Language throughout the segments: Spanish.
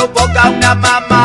no boca una mamá.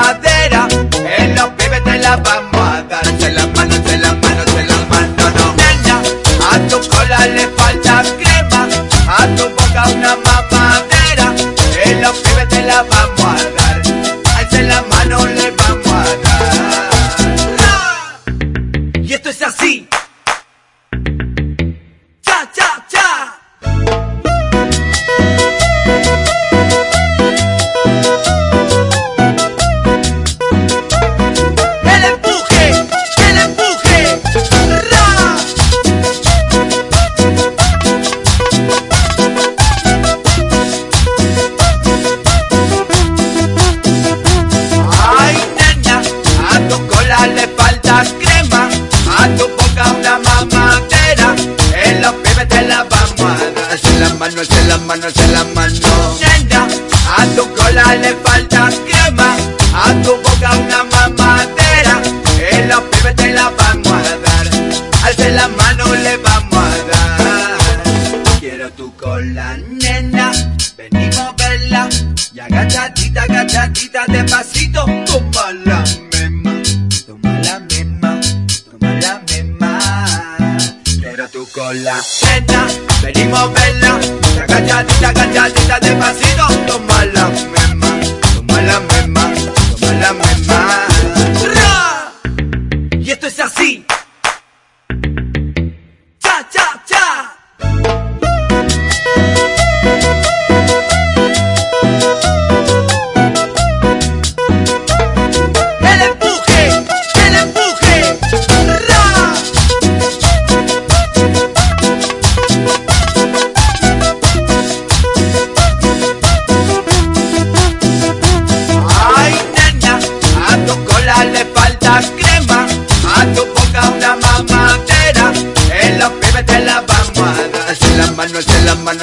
Mano, se la mano, se la mano. Nena, a tu cola le falta crema, a tu boca una mamadera. En los pibes te la vamos a dar. Alce la mano, le vamos a dar. Quiero tu cola, nena. Venimos a verla. Y agachadita, agachadita, despacito. Toma la Tu cola, nena. Venimos a verla. Y agachadita, agachadita, despacito. Toma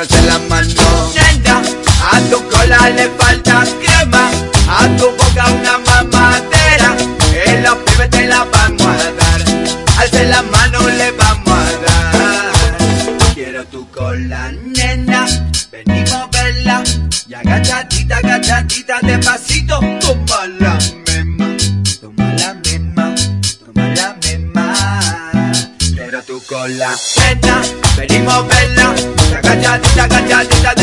se la mano. Nena, a tu cola le falta crema, a tu boca una mamadera. En los pibes te la vamos a dar. Alce la mano, le vamos a dar. Quiero tu cola, nena. Venimos a verla. Y agachadita, agachadita, despacito. Toma la Quiero tu cola, nena. Venimos a verla. Agachadita, agachadita,